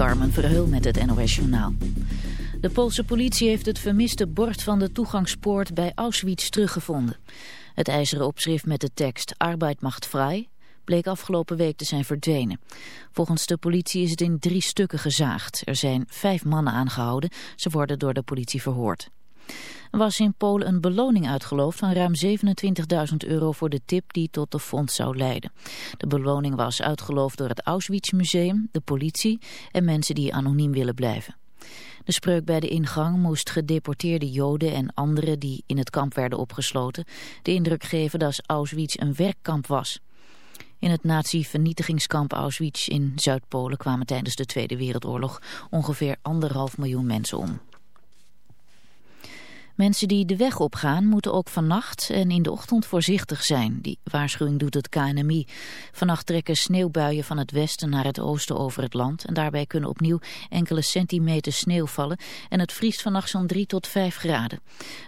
Carmen Verheul met het NOS Journaal. De Poolse politie heeft het vermiste bord van de toegangspoort bij Auschwitz teruggevonden. Het ijzeren opschrift met de tekst Arbeid macht vrij bleek afgelopen week te zijn verdwenen. Volgens de politie is het in drie stukken gezaagd. Er zijn vijf mannen aangehouden. Ze worden door de politie verhoord. Er was in Polen een beloning uitgeloofd van ruim 27.000 euro voor de tip die tot de fonds zou leiden. De beloning was uitgeloofd door het Auschwitz Museum, de politie en mensen die anoniem willen blijven. De spreuk bij de ingang moest gedeporteerde joden en anderen die in het kamp werden opgesloten de indruk geven dat Auschwitz een werkkamp was. In het nazi-vernietigingskamp Auschwitz in Zuid-Polen kwamen tijdens de Tweede Wereldoorlog ongeveer anderhalf miljoen mensen om. Mensen die de weg opgaan moeten ook vannacht en in de ochtend voorzichtig zijn. Die waarschuwing doet het KNMI. Vannacht trekken sneeuwbuien van het westen naar het oosten over het land. En daarbij kunnen opnieuw enkele centimeter sneeuw vallen. En het vriest vannacht zo'n 3 tot 5 graden.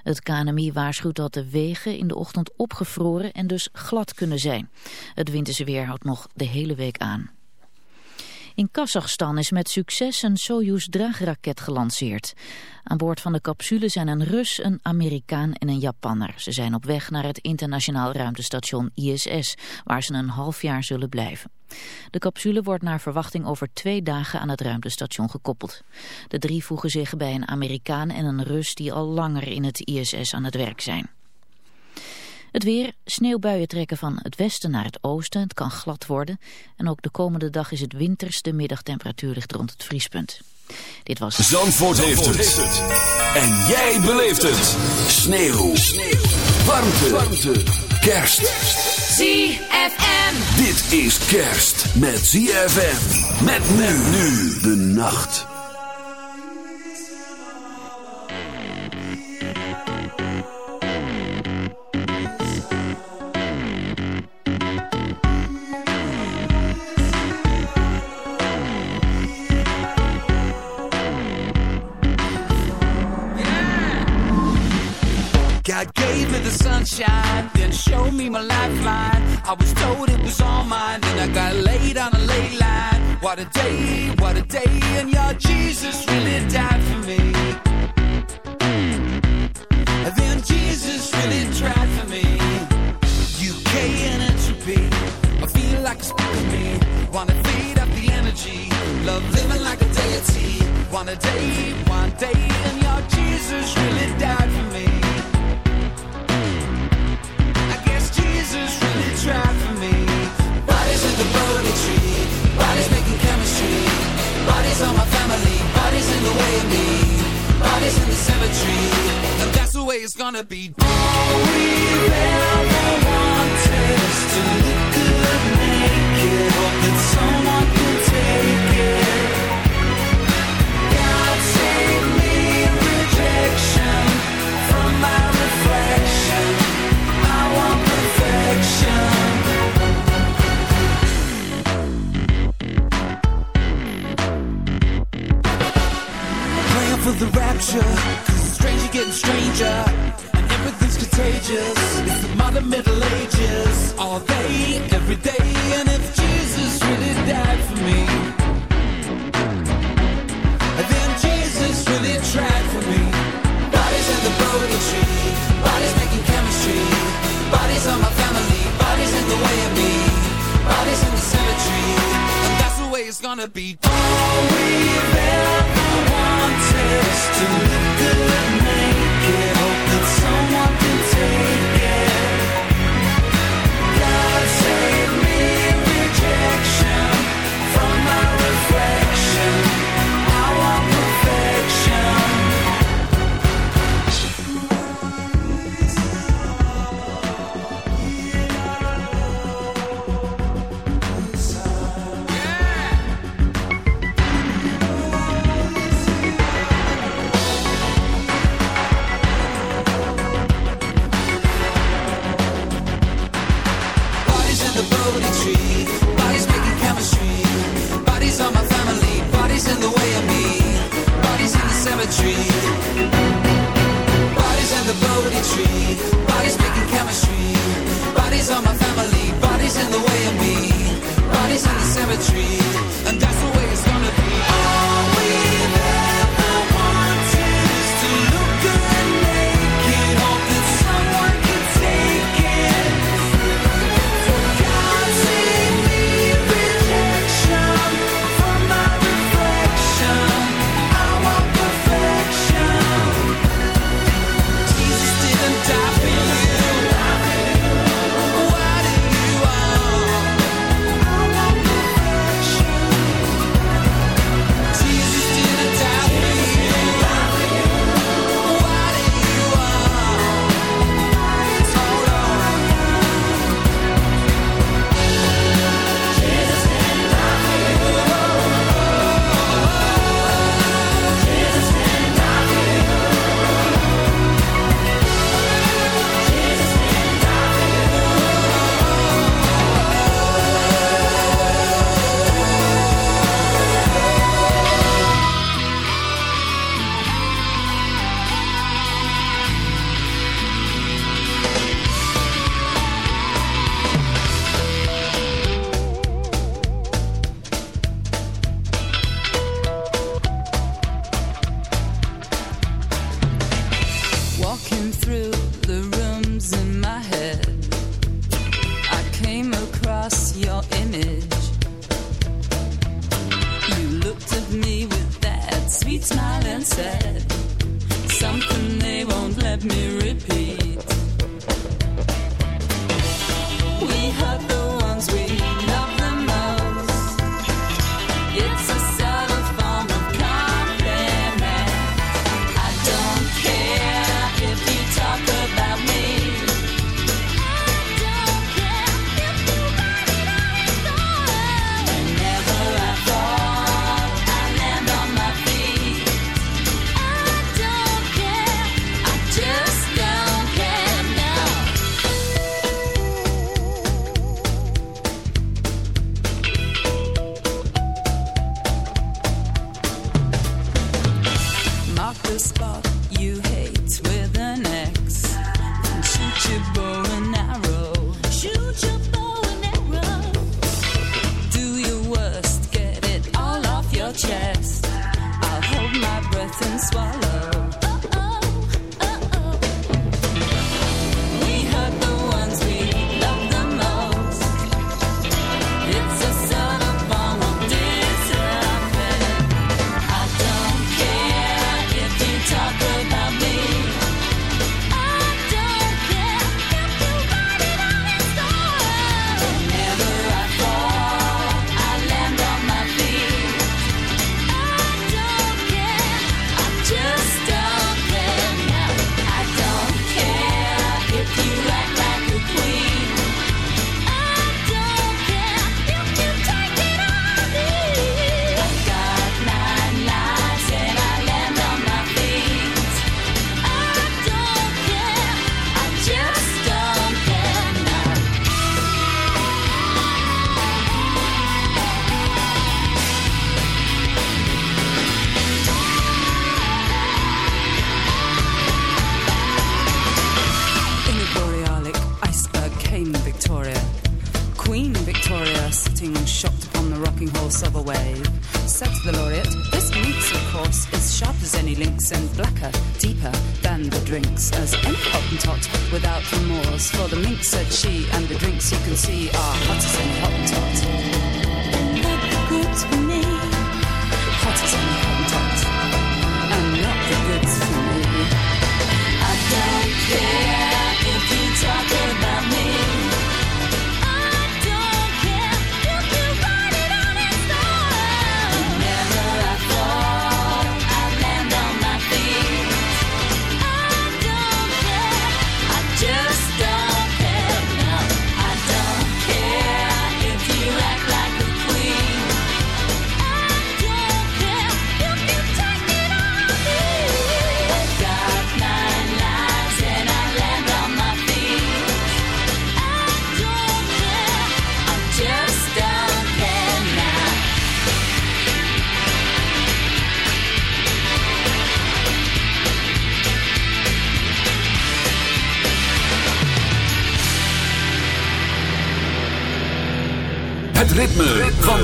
Het KNMI waarschuwt dat de wegen in de ochtend opgevroren en dus glad kunnen zijn. Het winterse weer houdt nog de hele week aan. In Kazachstan is met succes een Soyuz-draagraket gelanceerd. Aan boord van de capsule zijn een Rus, een Amerikaan en een Japanner. Ze zijn op weg naar het internationaal ruimtestation ISS, waar ze een half jaar zullen blijven. De capsule wordt naar verwachting over twee dagen aan het ruimtestation gekoppeld. De drie voegen zich bij een Amerikaan en een Rus die al langer in het ISS aan het werk zijn. Het weer, sneeuwbuien trekken van het westen naar het oosten. Het kan glad worden. En ook de komende dag is het winters. De middagtemperatuur ligt rond het vriespunt. Dit was... Zandvoort, heeft, het. En jij beleeft het. Sneeuw. Sneeuw. Warmte. Warmte. Kerst. ZFM. Dit is kerst met ZFM. Met men nu de nacht. A day, what a day, and your Jesus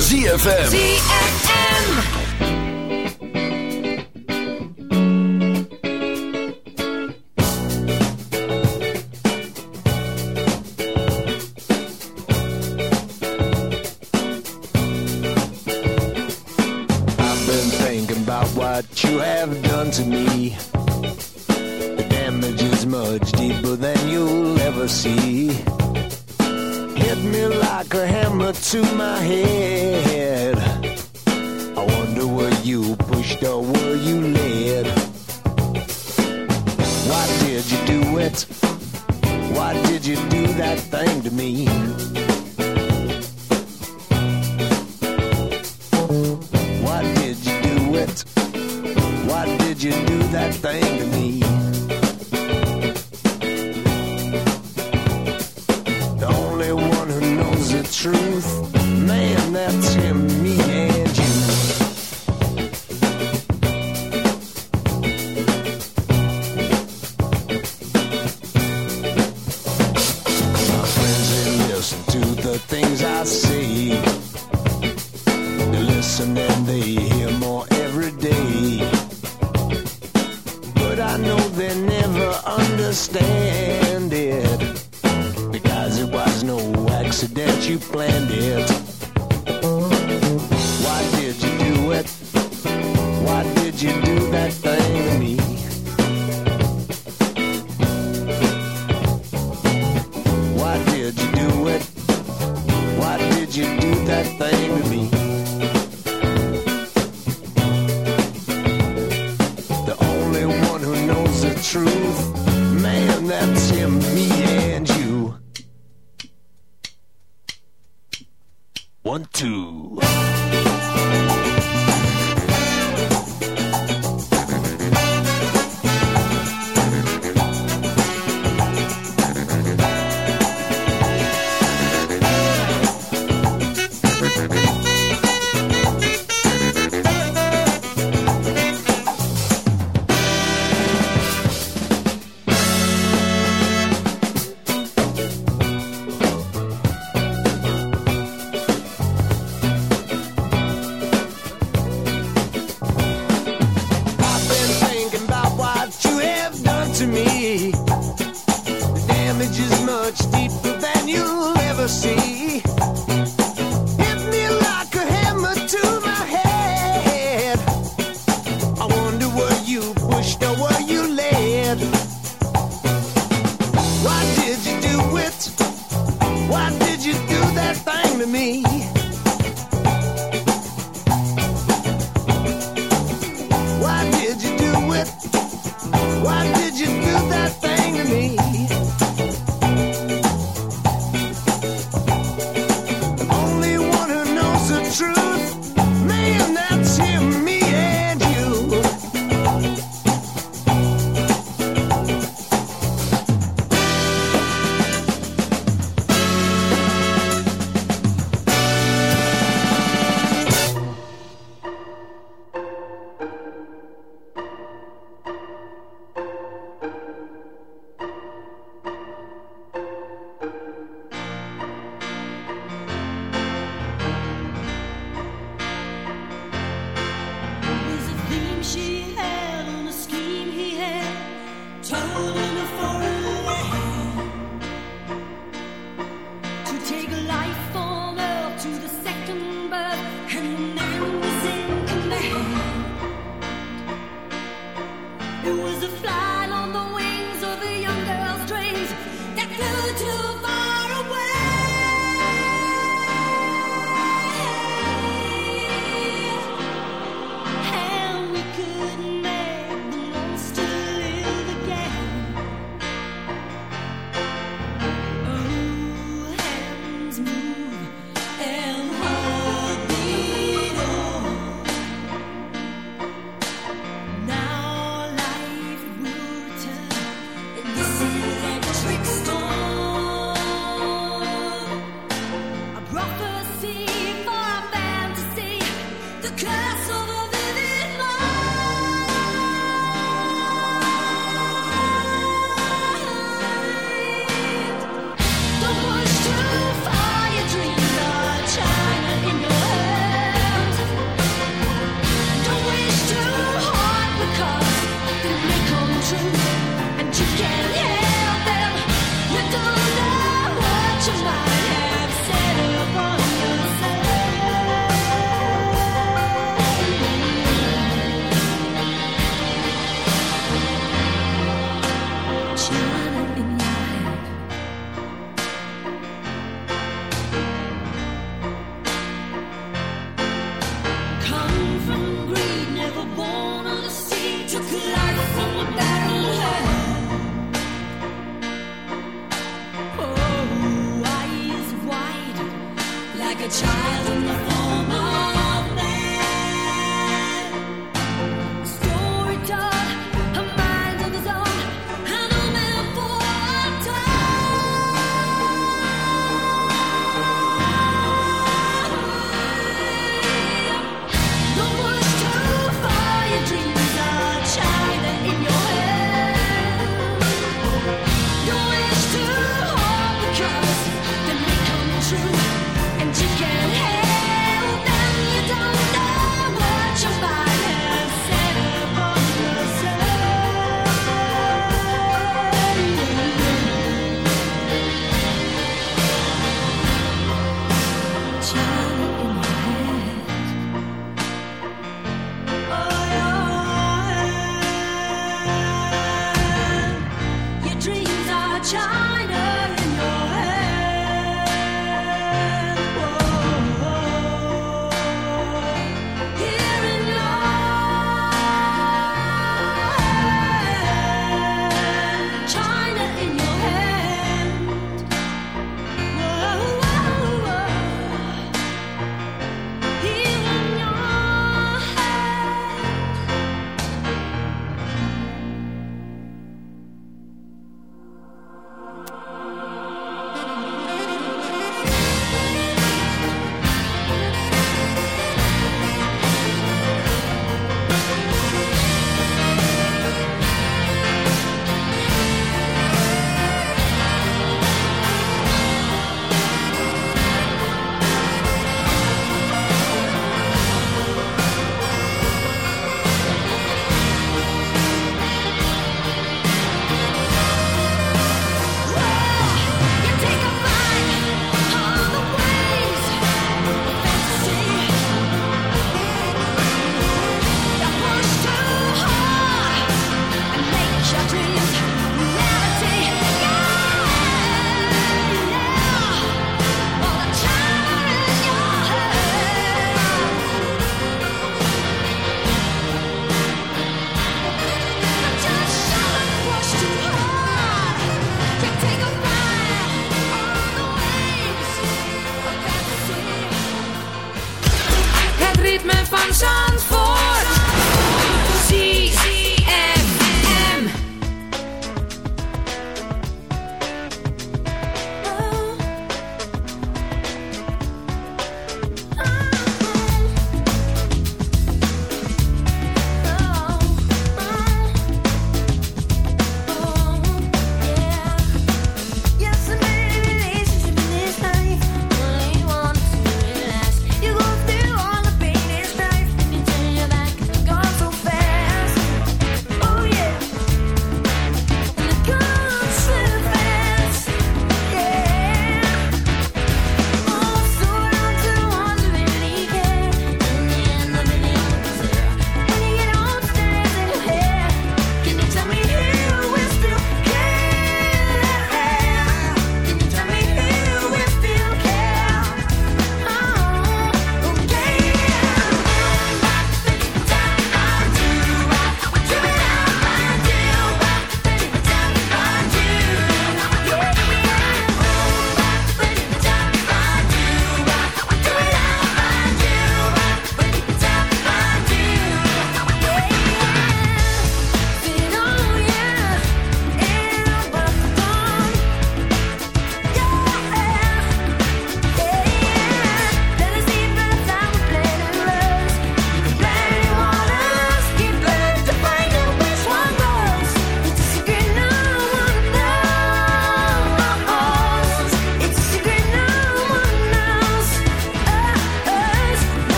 ZFM. They hear more every day. But I know they never understand.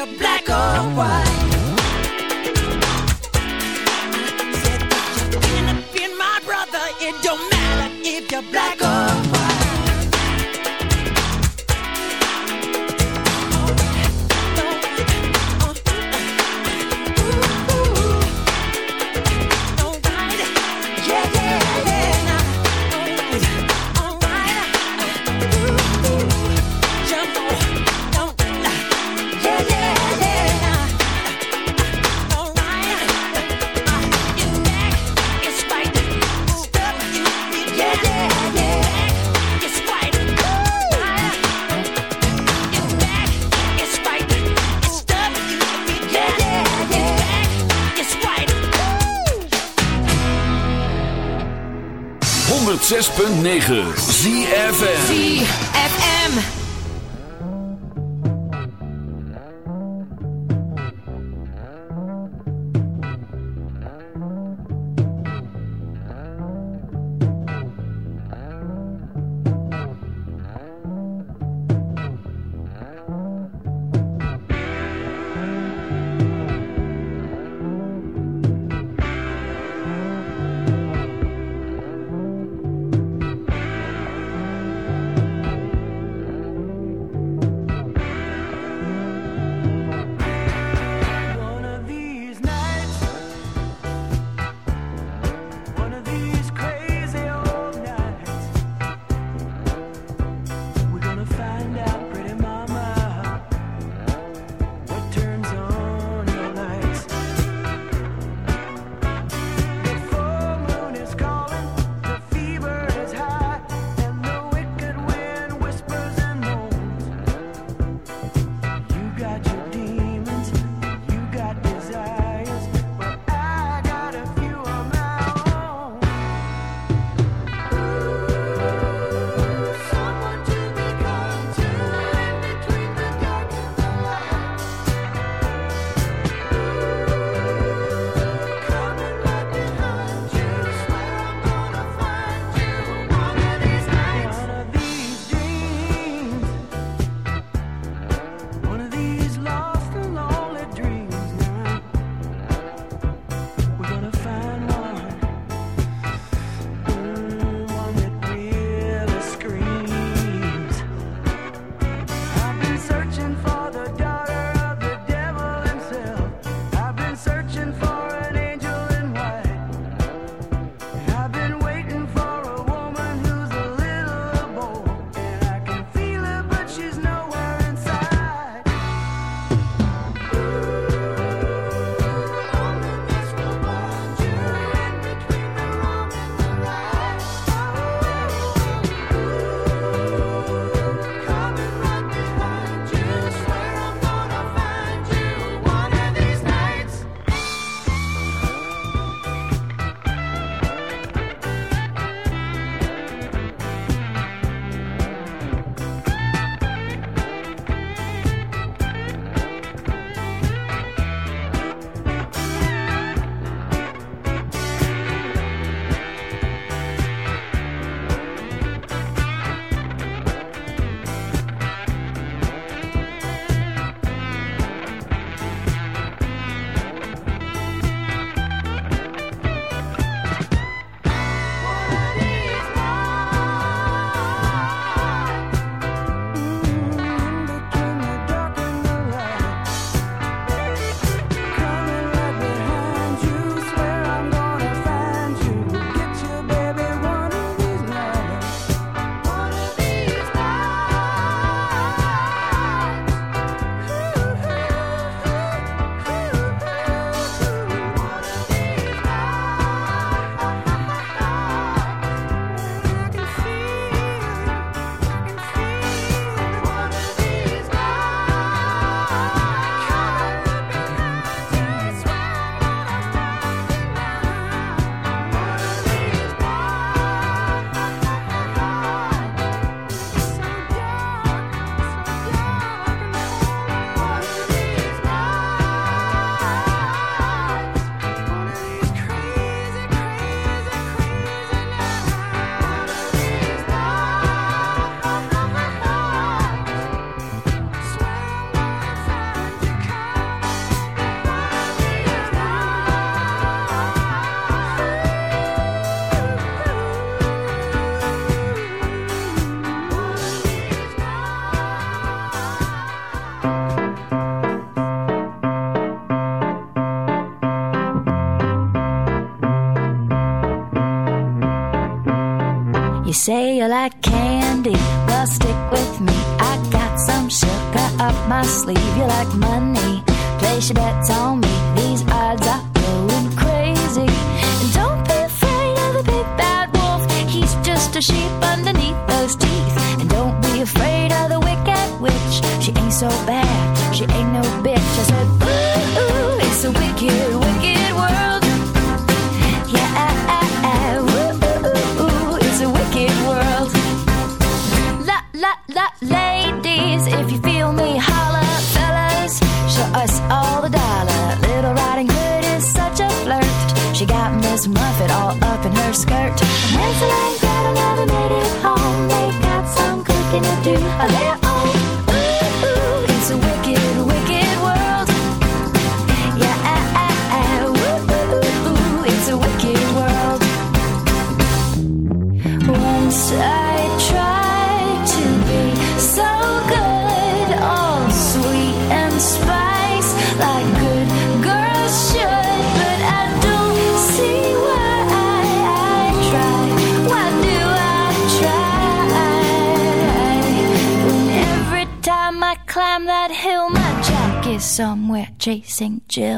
you're black or white. Said that you're up in my brother. It don't matter if you're black or white. 106.9 ZFN sleeve. You like money, place your bets on me. 警觉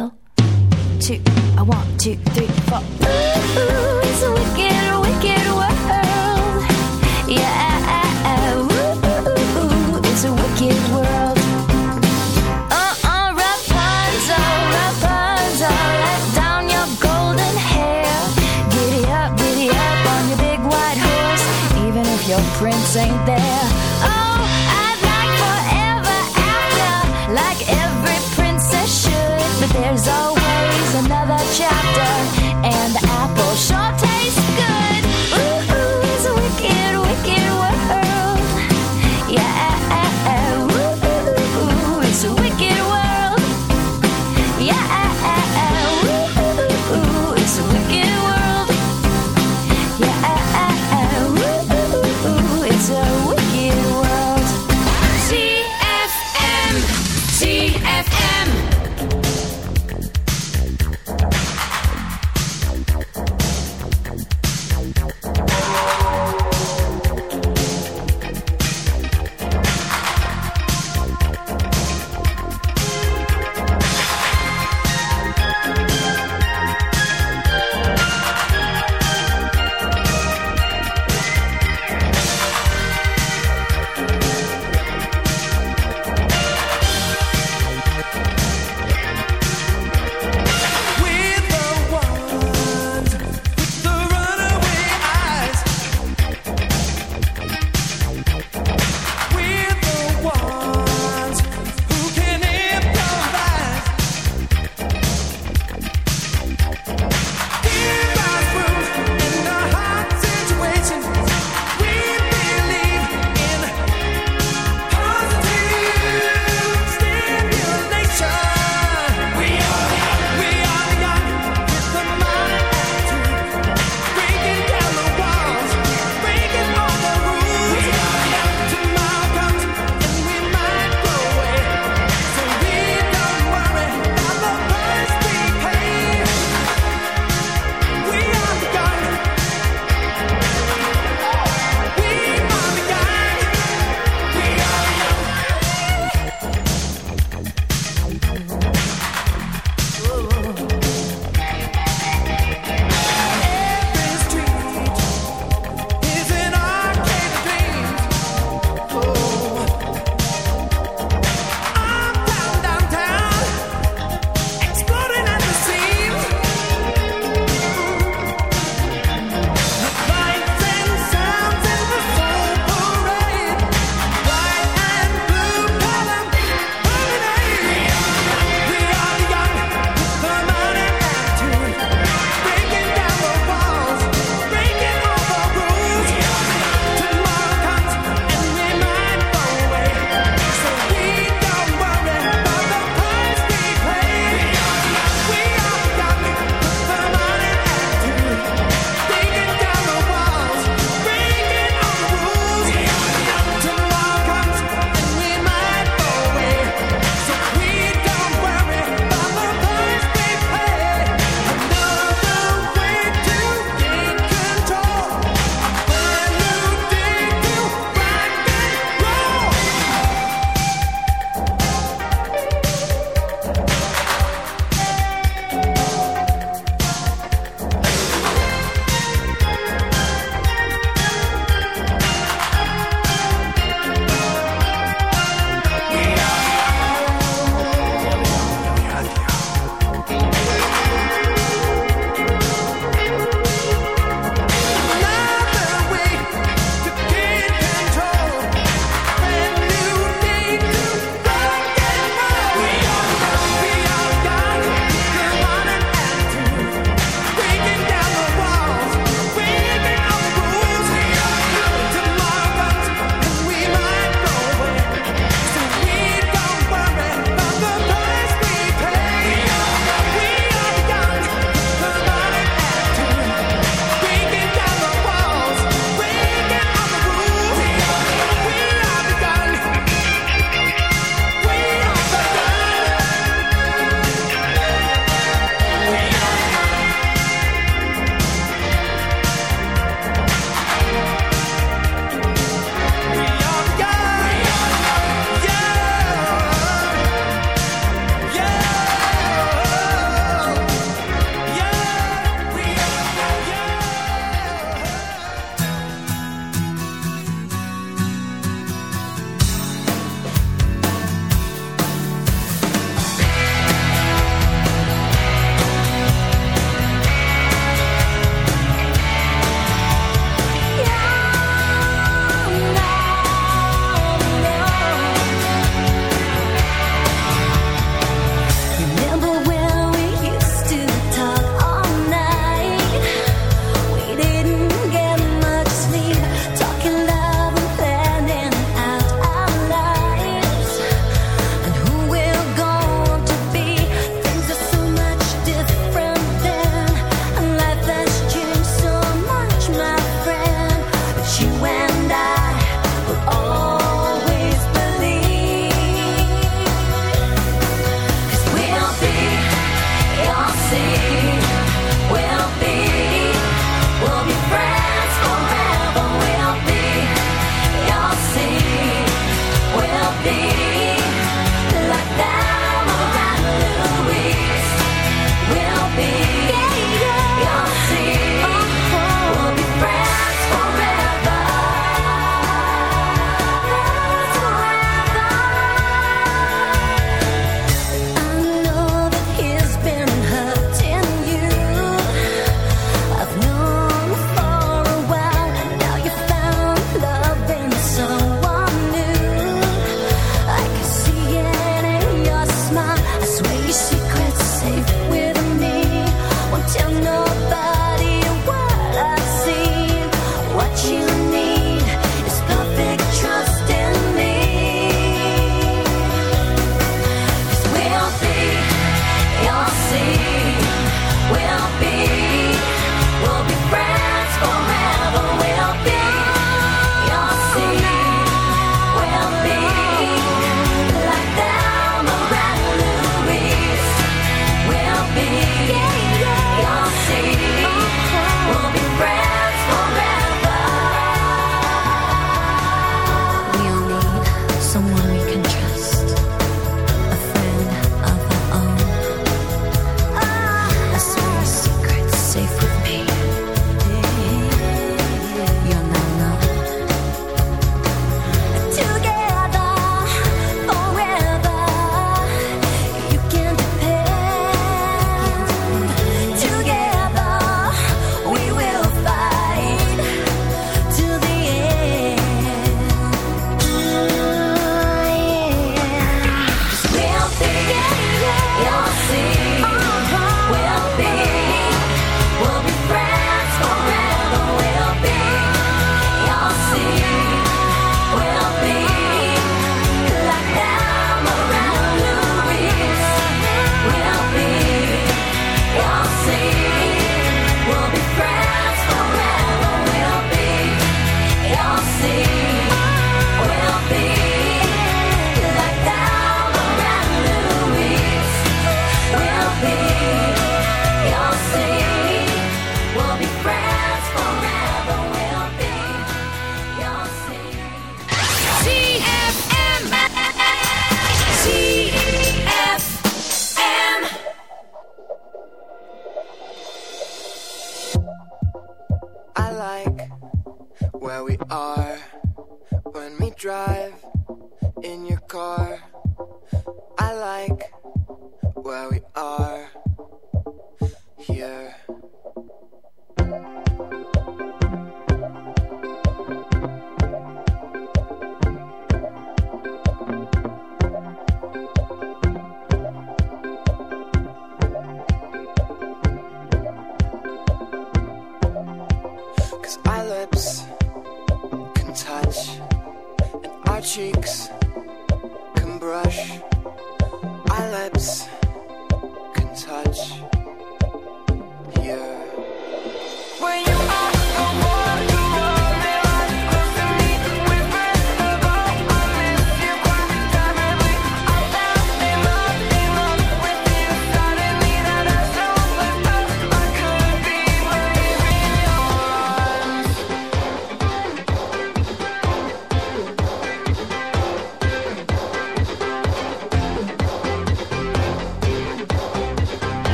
happy.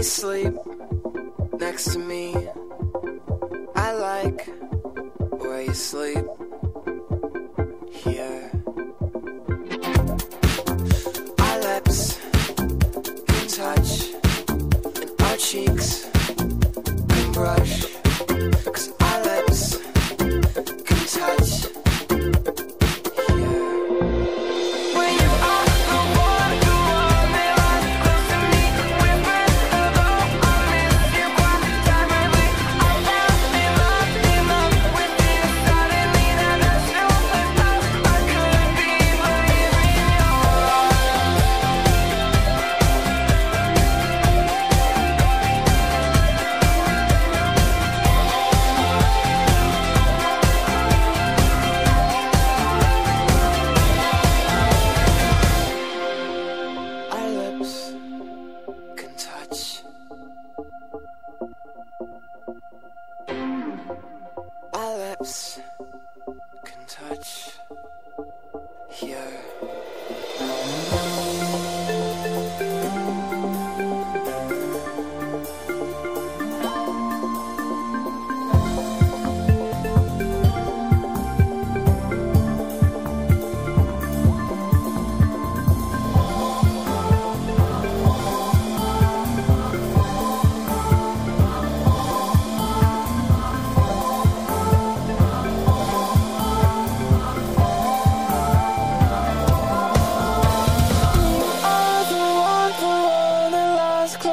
you sleep next to me.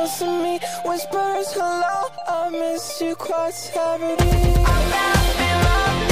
close to me Whispers hello, I miss you quite heavily. I'm in love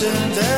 isn't?